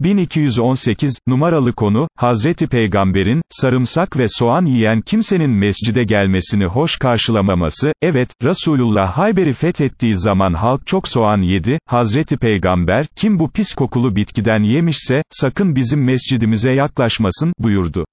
1218, numaralı konu, Hazreti Peygamber'in, sarımsak ve soğan yiyen kimsenin mescide gelmesini hoş karşılamaması, evet, Resulullah Hayber'i fethettiği zaman halk çok soğan yedi, Hazreti Peygamber, kim bu pis kokulu bitkiden yemişse, sakın bizim mescidimize yaklaşmasın, buyurdu.